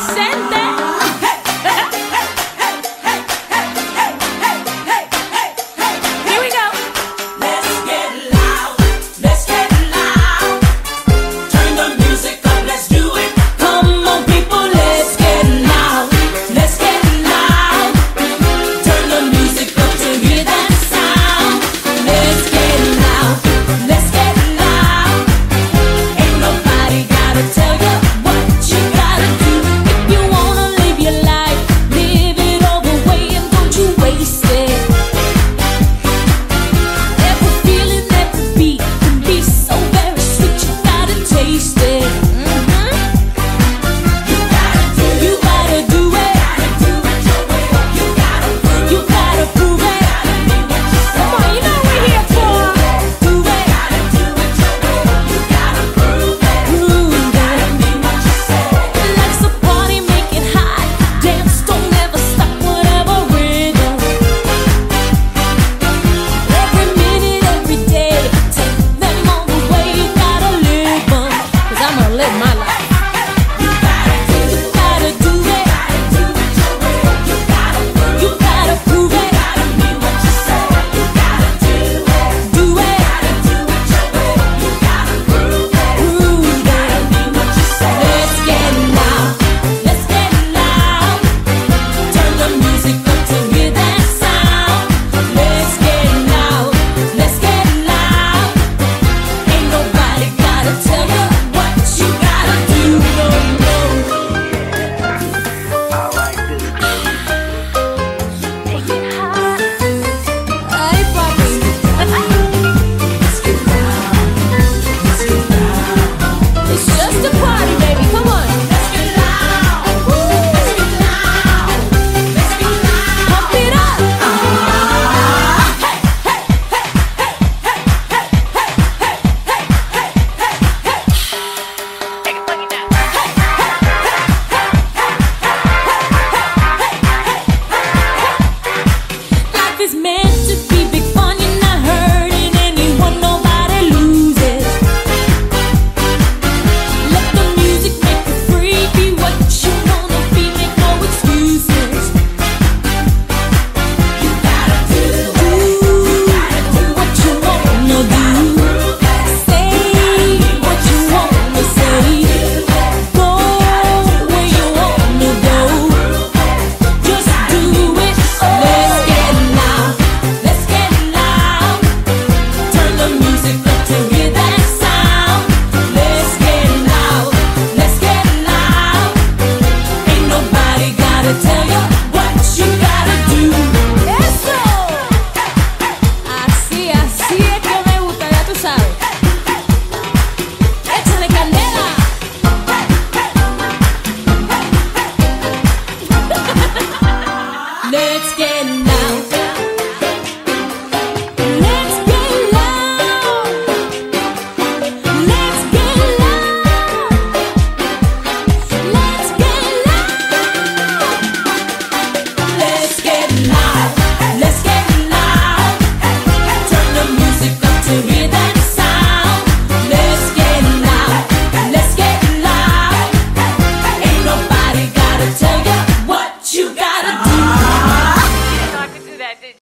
send